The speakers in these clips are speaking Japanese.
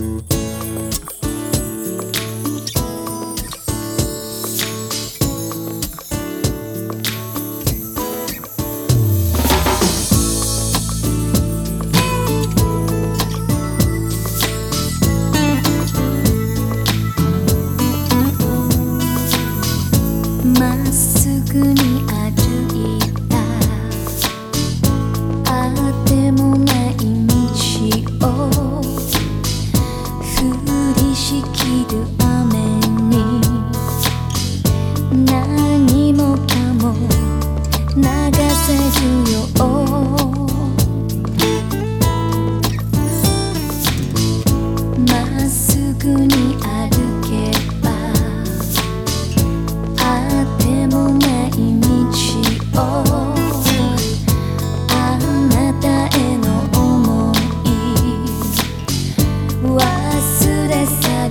まっすぐに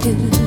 vardır